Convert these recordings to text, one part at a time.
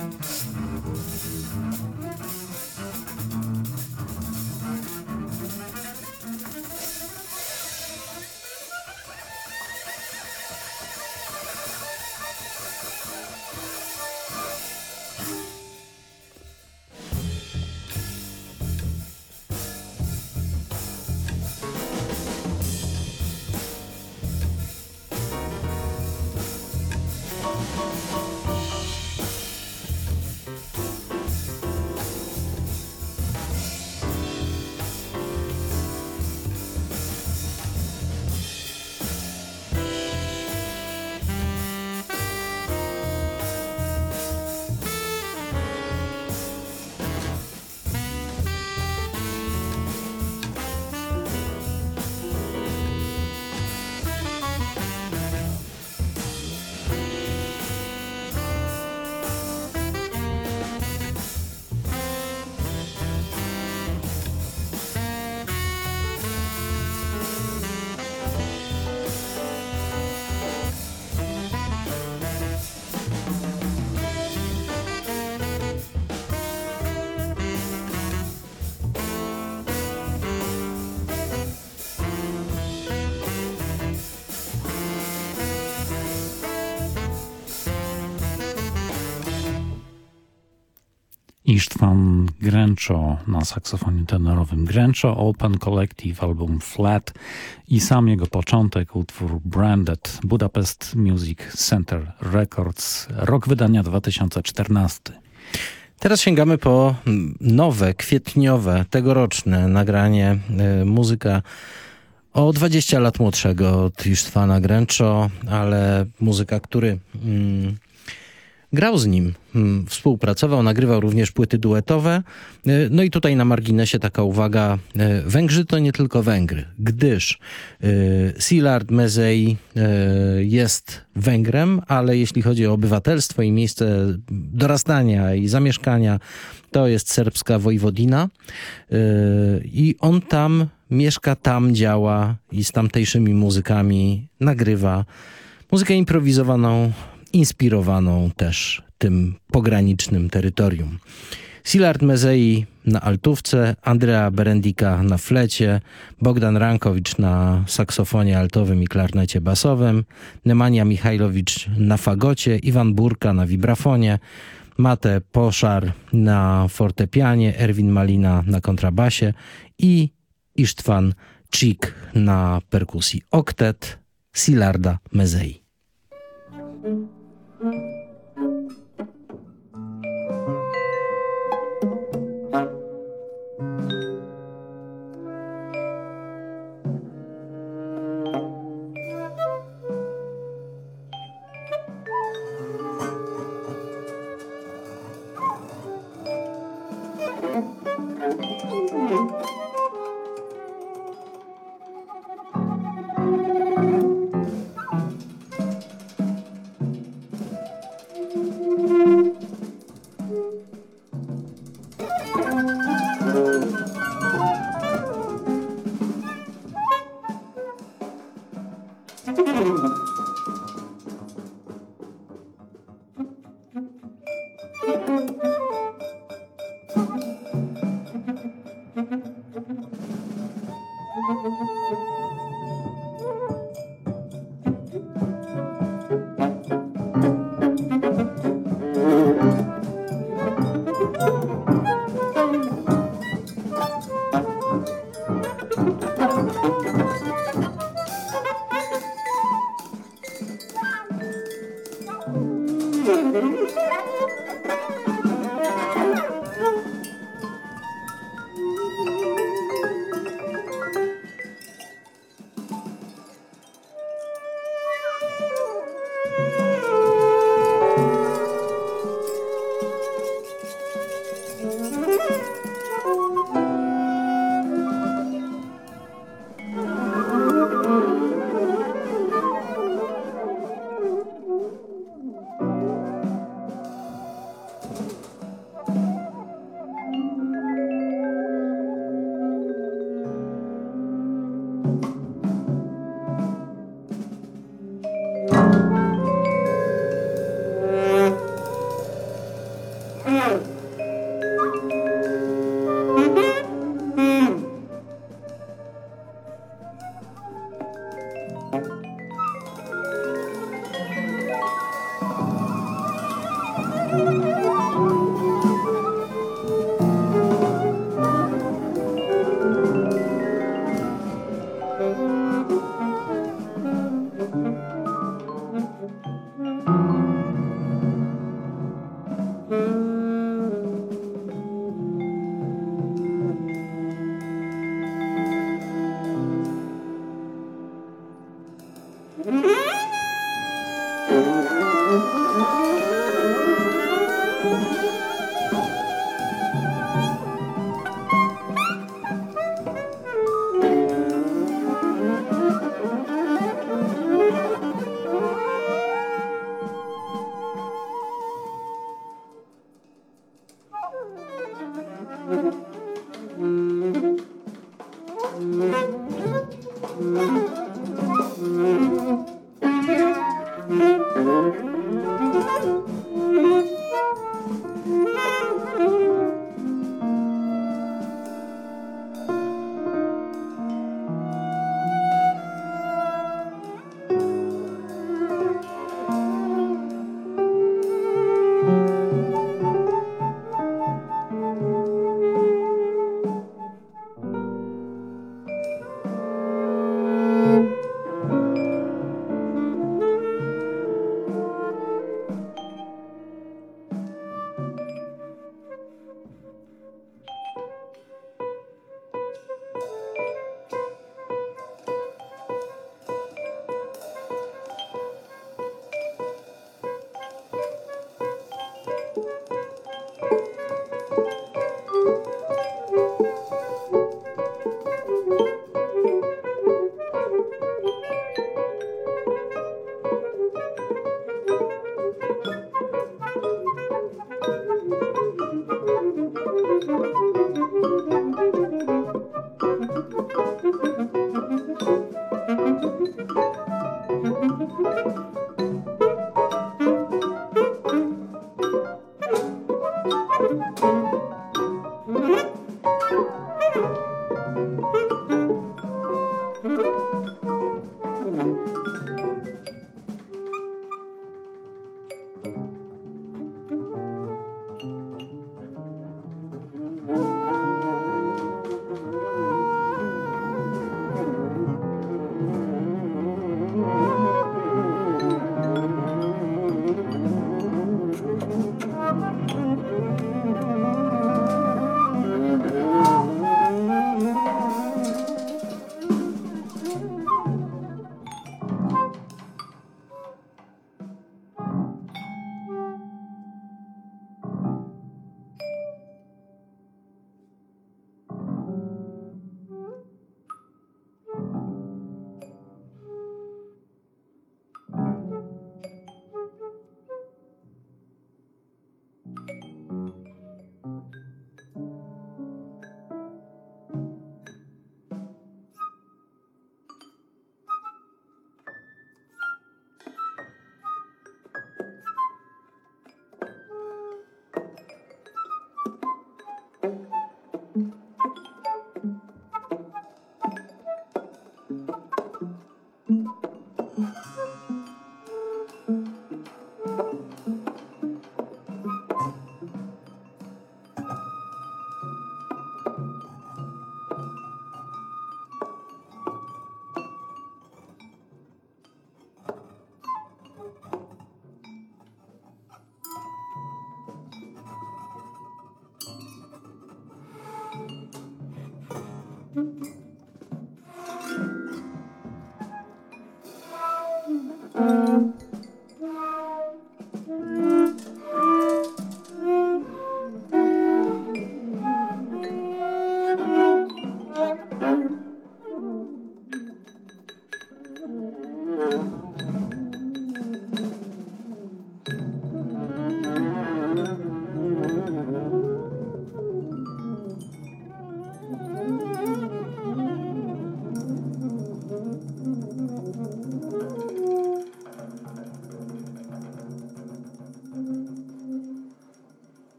うん。Isztwan Gręczo na saksofonie tenorowym. Gręczo Open Collective, album Flat i sam jego początek, utwór Branded, Budapest Music Center Records, rok wydania 2014. Teraz sięgamy po nowe, kwietniowe, tegoroczne nagranie y, muzyka o 20 lat młodszego od Isztwana Gręczo, ale muzyka, który... Mm, grał z nim, hmm, współpracował, nagrywał również płyty duetowe. E, no i tutaj na marginesie taka uwaga, e, Węgrzy to nie tylko Węgry, gdyż e, Szilard Mezei jest Węgrem, ale jeśli chodzi o obywatelstwo i miejsce dorastania i zamieszkania, to jest serbska Wojwodina i on tam mieszka, tam działa i z tamtejszymi muzykami nagrywa muzykę improwizowaną, inspirowaną też tym pogranicznym terytorium. Silard Mezei na altówce, Andrea Berendika na flecie, Bogdan Rankowicz na saksofonie altowym i klarnecie basowym, Nemanja Michajlowicz na fagocie, Iwan Burka na wibrafonie, Mate Poszar na fortepianie, Erwin Malina na kontrabasie i Isztwan Cik na perkusji. Oktet Silarda Mezei.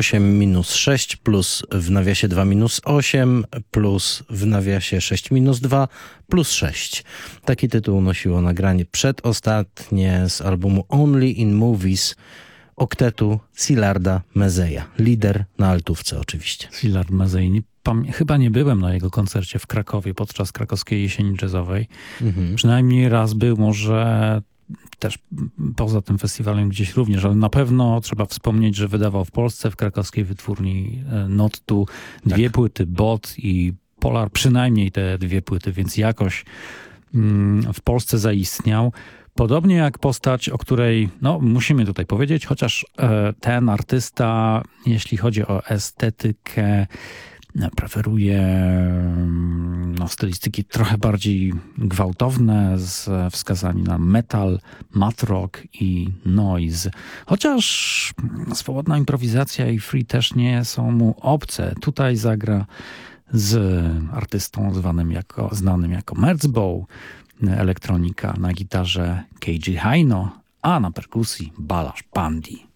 8 minus 6 plus w nawiasie 2 minus 8 plus w nawiasie 6 minus 2 plus 6. Taki tytuł nosiło nagranie przedostatnie z albumu Only in Movies oktetu Silarda Mezeja. Lider na altówce oczywiście. Silard Mezej. Chyba nie byłem na jego koncercie w Krakowie podczas krakowskiej jesieni jazzowej. Mhm. Przynajmniej raz był, może też poza tym festiwalem gdzieś również, ale na pewno trzeba wspomnieć, że wydawał w Polsce w krakowskiej wytwórni e, Not2 dwie tak. płyty Bot i Polar, przynajmniej te dwie płyty, więc jakoś mm, w Polsce zaistniał. Podobnie jak postać, o której no, musimy tutaj powiedzieć, chociaż e, ten artysta, jeśli chodzi o estetykę, preferuje mm, no, stylistyki trochę bardziej gwałtowne z wskazami na metal, matrock i noise. Chociaż swobodna improwizacja i free też nie są mu obce. Tutaj zagra z artystą zwanym jako, znanym jako Merzbow, elektronika na gitarze Keiji Haino, a na perkusji Balasz Pandi.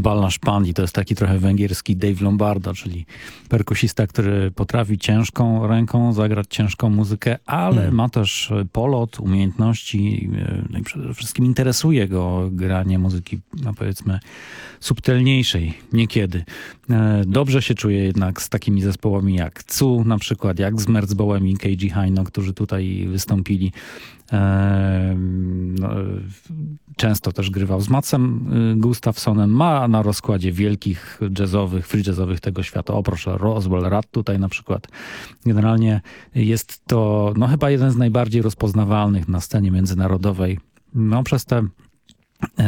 Balnasz Pandi to jest taki trochę węgierski Dave Lombardo, czyli perkusista, który potrafi ciężką ręką zagrać ciężką muzykę, ale mm. ma też polot, umiejętności e, no i przede wszystkim interesuje go granie muzyki, no powiedzmy, subtelniejszej niekiedy. E, dobrze się czuje jednak z takimi zespołami jak Cu, na przykład jak z Merzbołem i KG Haino, którzy tutaj wystąpili. No, często też grywał z Macem y, Gustafsonem. Ma na rozkładzie wielkich jazzowych, free jazzowych tego świata. O proszę, Roswell Rad tutaj na przykład. Generalnie jest to no, chyba jeden z najbardziej rozpoznawalnych na scenie międzynarodowej. No przez te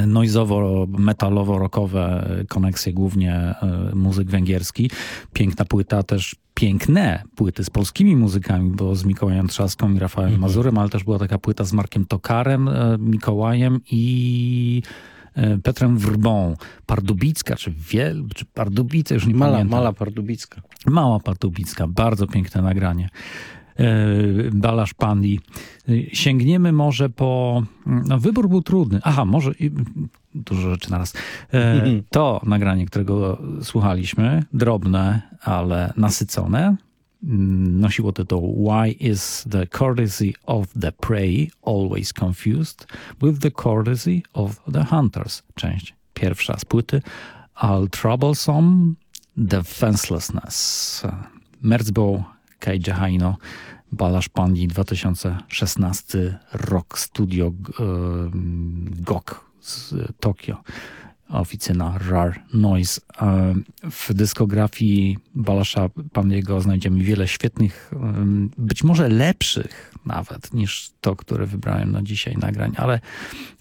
noizowo-metalowo-rockowe koneksje, głównie muzyk węgierski. Piękna płyta też piękne płyty z polskimi muzykami, bo z Mikołajem Trzaską i Rafałem mhm. Mazurem, ale też była taka płyta z Markiem Tokarem, Mikołajem i Petrem Wrbą. Pardubicka, czy Wiel, czy Pardubice, już nie Mala, pamiętam. Mala Pardubicka. Mała Pardubicka, bardzo piękne nagranie. Balasz Pandi. Sięgniemy może po... No, wybór był trudny. Aha, może... Dużo rzeczy naraz. To nagranie, którego słuchaliśmy, drobne, ale nasycone, nosiło tytuł Why is the courtesy of the prey always confused with the courtesy of the hunters? Część pierwsza z płyty All Troublesome Defenselessness. Merzbow Keiji Haino Balasz Pandi 2016 rok studio GOK z Tokio oficyna Rare Noise. W dyskografii Balasza Pandiego znajdziemy wiele świetnych, być może lepszych nawet niż to, które wybrałem na dzisiaj nagrań, ale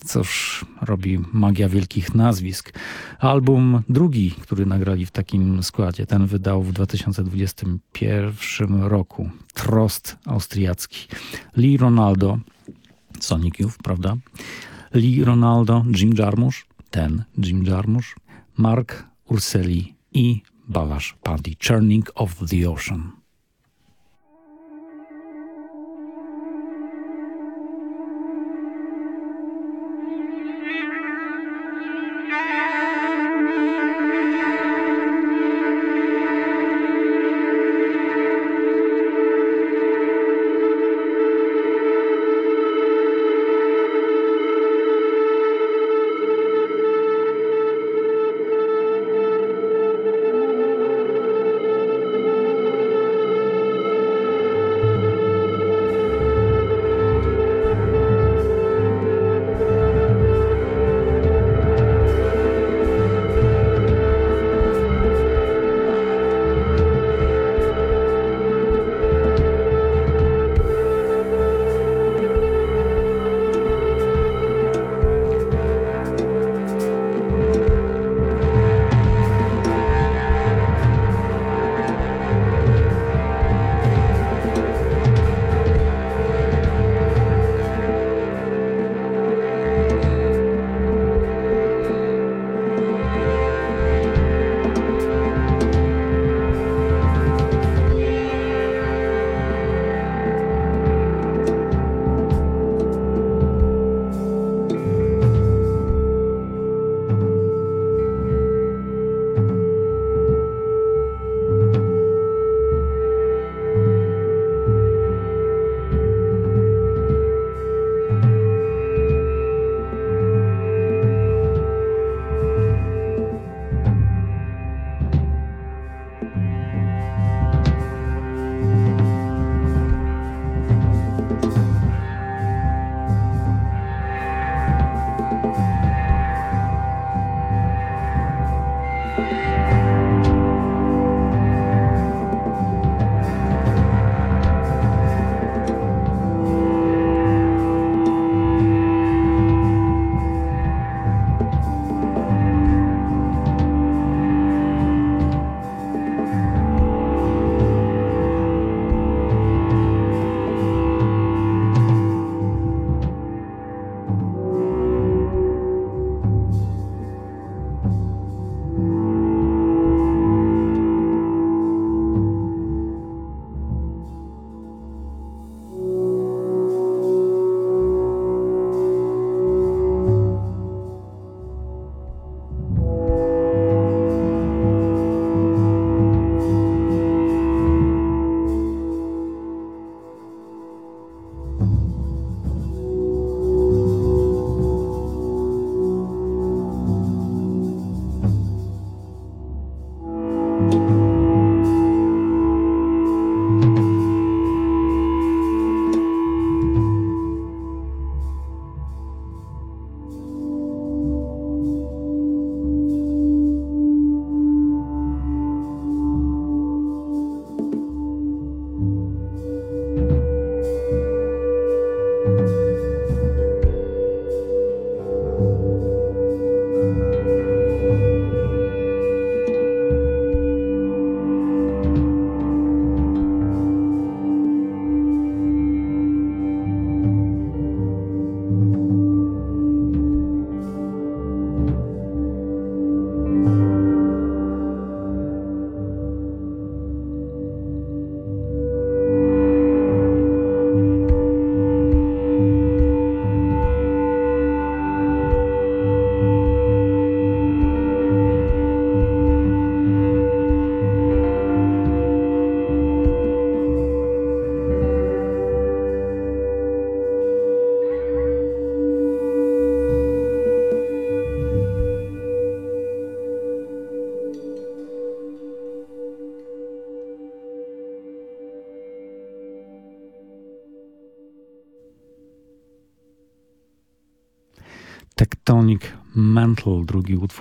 cóż robi magia wielkich nazwisk. Album drugi, który nagrali w takim składzie, ten wydał w 2021 roku. Trost austriacki. Lee Ronaldo, Sonic Youth, prawda? Lee Ronaldo, Jim Jarmusch, ten Jim Jarmusch, Mark Urseli i Balasz Pandi, Churning of the Ocean.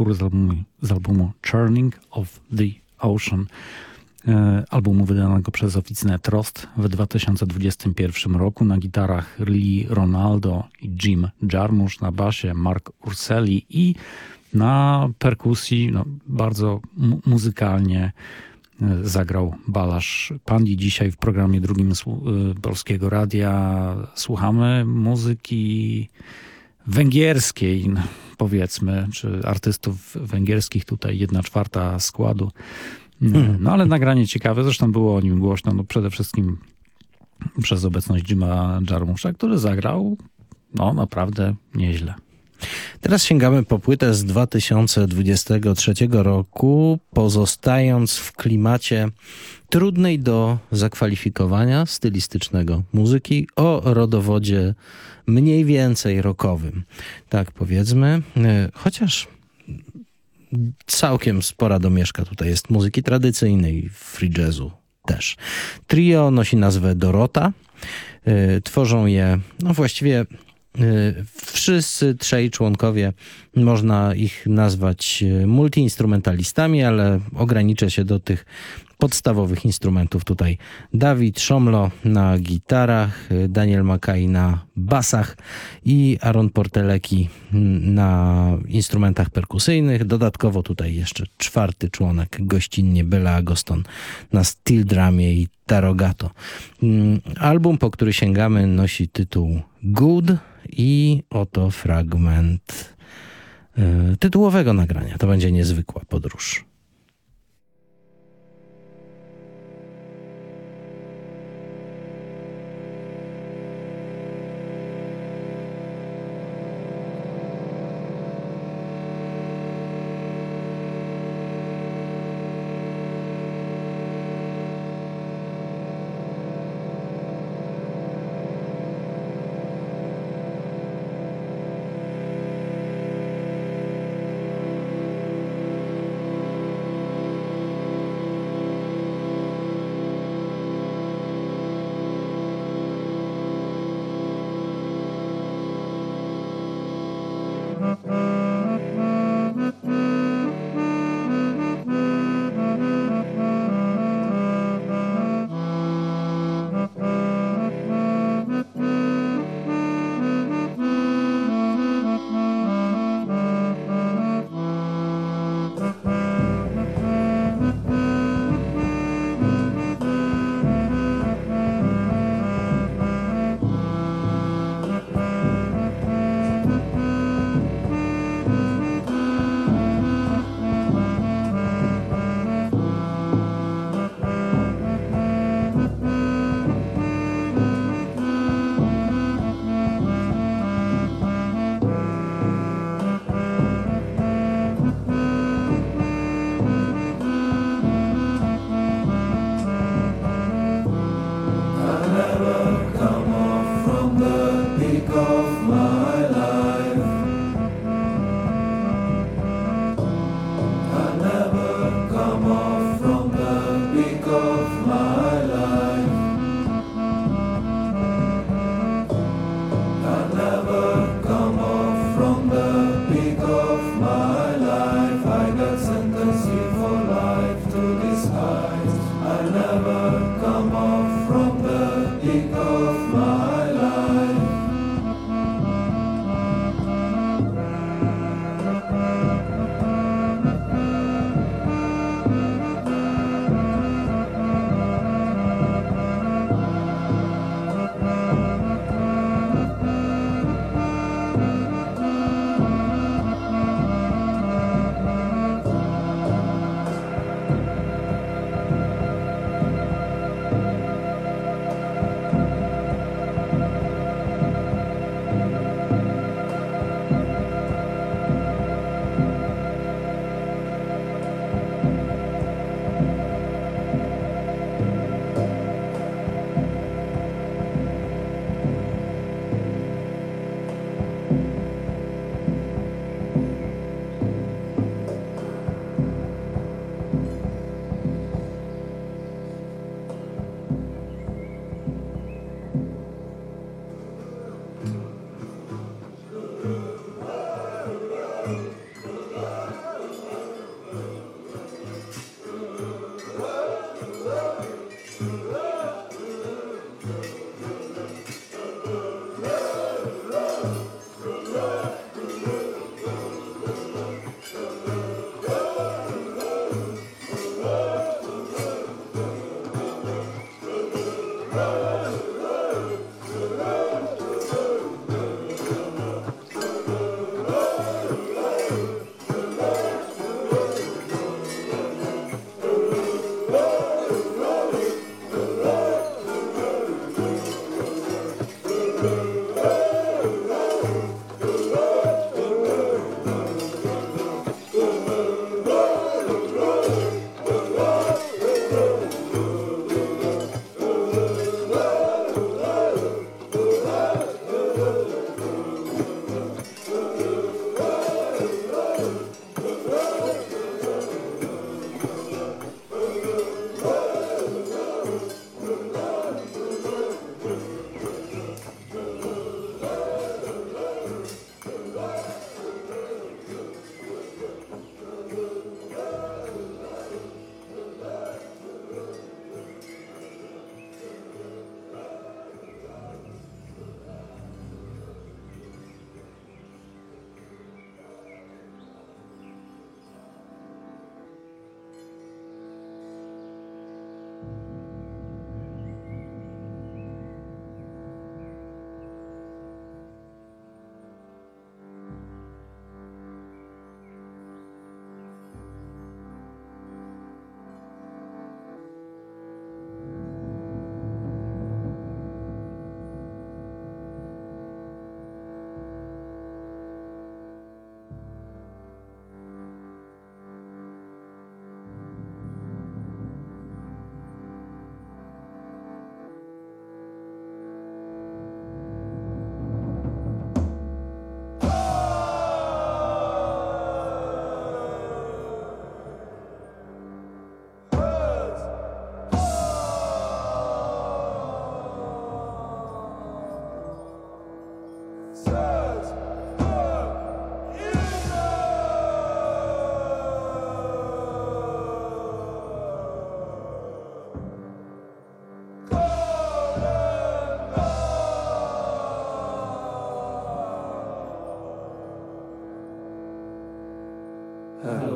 Utwór z albumu, z albumu Churning of the Ocean, e, albumu wydanego przez oficynę Trost w 2021 roku. Na gitarach Lee Ronaldo i Jim Jarmusch, na basie Mark Urselli i na perkusji no, bardzo mu muzykalnie e, zagrał Balasz Pandi. Dzisiaj w programie drugim e, Polskiego Radia słuchamy muzyki węgierskiej, powiedzmy, czy artystów węgierskich, tutaj jedna czwarta składu. Hmm. No ale nagranie ciekawe, zresztą było o nim głośno, no przede wszystkim przez obecność Jima Jarmusza, który zagrał no naprawdę nieźle. Teraz sięgamy po płytę z 2023 roku, pozostając w klimacie trudnej do zakwalifikowania stylistycznego muzyki o rodowodzie mniej więcej rockowym. Tak powiedzmy, e, chociaż całkiem spora domieszka tutaj jest muzyki tradycyjnej, free jazzu też. Trio nosi nazwę Dorota. E, tworzą je, no właściwie wszyscy trzej członkowie, można ich nazwać y, multiinstrumentalistami, ale ograniczę się do tych podstawowych instrumentów tutaj. Dawid Szomlo na gitarach, y, Daniel Makaj na basach i Aaron Porteleki na instrumentach perkusyjnych. Dodatkowo tutaj jeszcze czwarty członek, gościnnie Bela Agoston na steel drumie i tarogato. Mm, album, po który sięgamy nosi tytuł Good i oto fragment y, tytułowego nagrania. To będzie niezwykła podróż. Mm-hmm.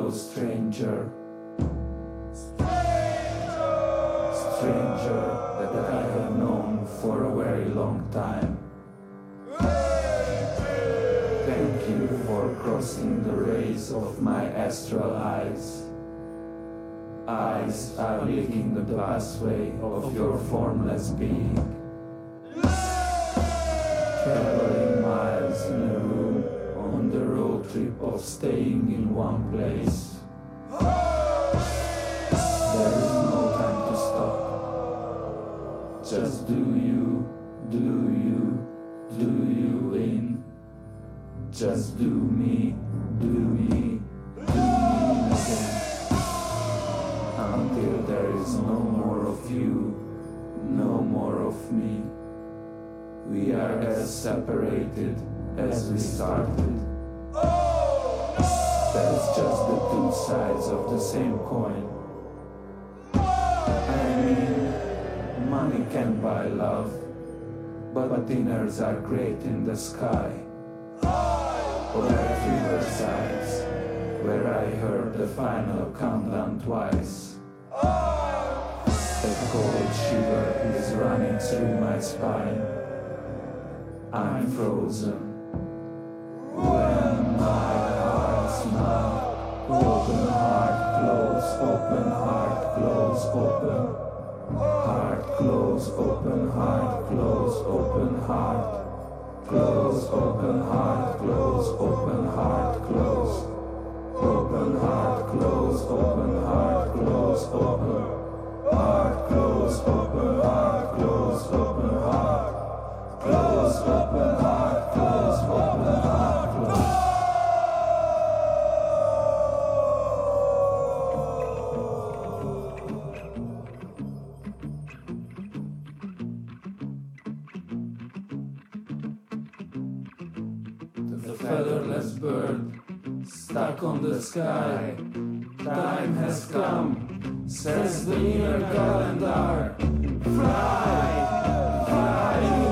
Hello, stranger. Stranger that I have known for a very long time. Thank you for crossing the rays of my astral eyes. Eyes are leading the pathway of your formless being. Traveling miles in a room the road trip of staying in one place. There is no time to stop. Just do you, do you, do you in. Just do me, do me, do me again. Until there is no more of you, no more of me. We are as separated as we started. That's just the two sides of the same coin. I mean, money can buy love, but dinners are great in the sky. Or at riversides, where I heard the final countdown twice. A cold shiver is running through my spine. I'm frozen. Open heart, close, open heart, close, open. Heart, close, open heart, close, open heart. Close, open heart, close, open heart, close. Open heart, close, open heart, close, open. Heart, close, open heart, close, open heart. Close, open heart, close, open heart, featherless bird stuck on the sky. Time has come, says the inner calendar. Fly, fly,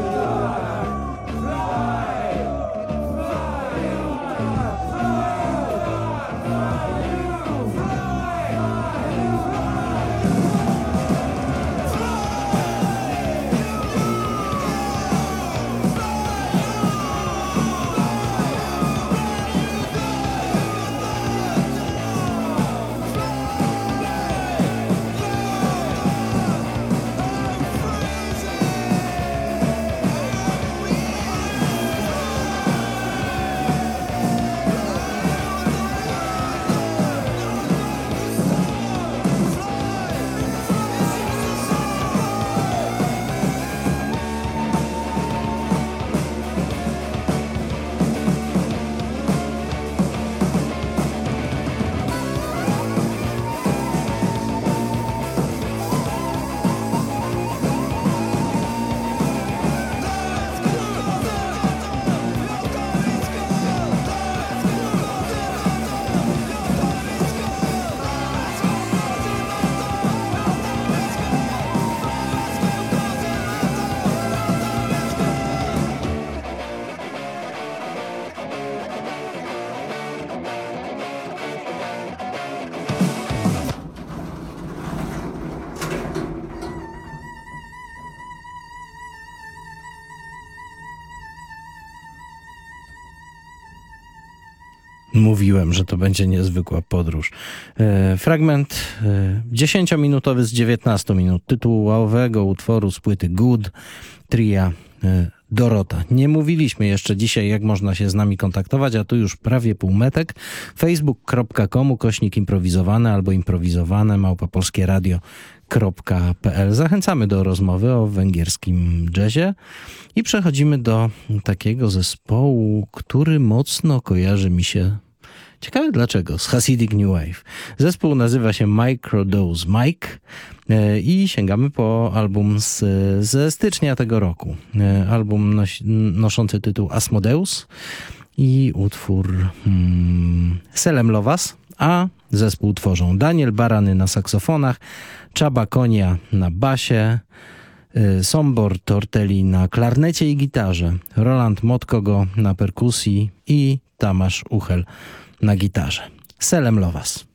Mówiłem, że to będzie niezwykła podróż. E, fragment e, 10-minutowy z 19 minut tytułowego utworu z płyty Good tria e, Dorota. Nie mówiliśmy jeszcze dzisiaj, jak można się z nami kontaktować, a tu już prawie półmetek. facebook.com kośnik improwizowane albo improwizowane małpopolskie radio.pl. Zachęcamy do rozmowy o węgierskim jazzie i przechodzimy do takiego zespołu, który mocno kojarzy mi się Ciekawe dlaczego, z Hasidic New Wave. Zespół nazywa się Microdose Mike e, i sięgamy po album z, ze stycznia tego roku. E, album noszący tytuł Asmodeus i utwór hmm, Selem Lovas, a zespół tworzą Daniel Barany na saksofonach, Czaba Konia na basie, y, Sombor Tortelli na klarnecie i gitarze, Roland Motkogo na perkusji i Tamasz Uchel na gitarze. Selem Lovas.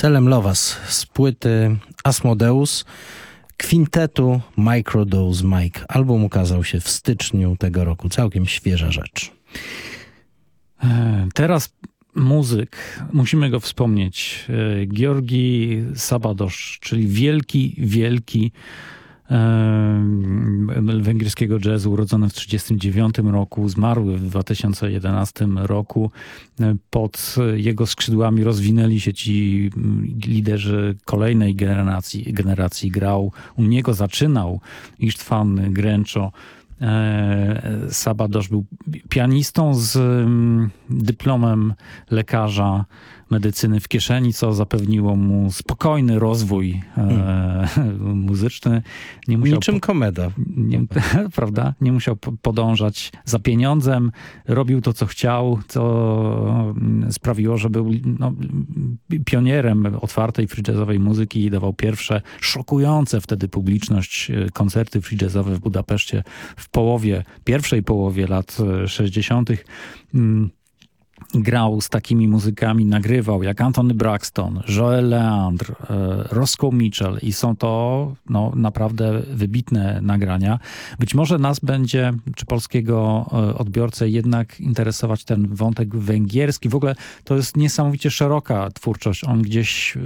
Selem Lovas z płyty Asmodeus kwintetu Microdose Mike. Album ukazał się w styczniu tego roku. Całkiem świeża rzecz. E, teraz muzyk, musimy go wspomnieć. E, Georgi Sabadosz, czyli wielki, wielki węgierskiego jazzu, urodzony w 1939 roku, zmarły w 2011 roku. Pod jego skrzydłami rozwinęli się ci liderzy kolejnej generacji. generacji. Grał, u niego zaczynał Isztwan Gręczo, e, Sabadosz był pianistą z dyplomem lekarza medycyny w kieszeni, co zapewniło mu spokojny rozwój e, hmm. muzyczny. Nie musiał Niczym komeda. Nie, prawda? Nie musiał podążać za pieniądzem. Robił to, co chciał, co mm, sprawiło, że był no, pionierem otwartej free jazzowej muzyki i dawał pierwsze szokujące wtedy publiczność e, koncerty free jazzowe w Budapeszcie w połowie, pierwszej połowie lat 60 grał z takimi muzykami, nagrywał jak Anthony Braxton, Joel Leandre, e, Roscoe Mitchell i są to no, naprawdę wybitne nagrania. Być może nas będzie, czy polskiego e, odbiorcę jednak interesować ten wątek węgierski. W ogóle to jest niesamowicie szeroka twórczość. On gdzieś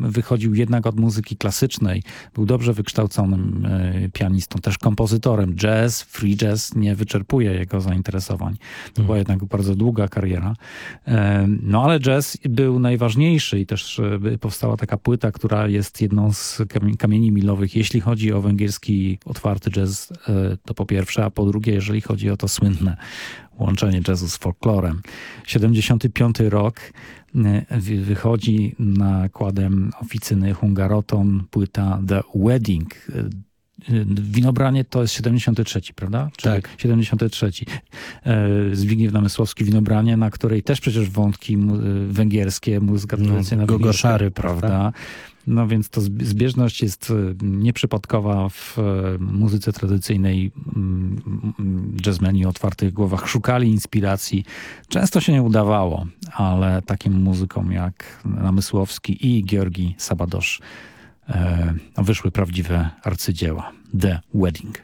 wychodził jednak od muzyki klasycznej. Był dobrze wykształconym e, pianistą, też kompozytorem. Jazz, free jazz nie wyczerpuje jego zainteresowań. To była jednak bardzo długa kariera. No ale jazz był najważniejszy i też e, powstała taka płyta, która jest jedną z kamieni milowych, jeśli chodzi o węgierski otwarty jazz, e, to po pierwsze, a po drugie, jeżeli chodzi o to słynne łączenie jazzu z folklorem. 75 rok wychodzi nakładem oficyny Hungaroton płyta The Wedding Winobranie to jest 73, prawda? Czy tak. 73. E, Zbigniew Namysłowski Winobranie, na której też przecież wątki węgierskie, muzyka tradycyjna no, Gogoszary, prawda? No więc to zbieżność jest e, nieprzypadkowa w muzyce tradycyjnej. Mm, jazzmeni o otwartych głowach szukali inspiracji. Często się nie udawało, ale takim muzykom jak Namysłowski i Georgi Sabadosz E, wyszły prawdziwe arcydzieła. The Wedding.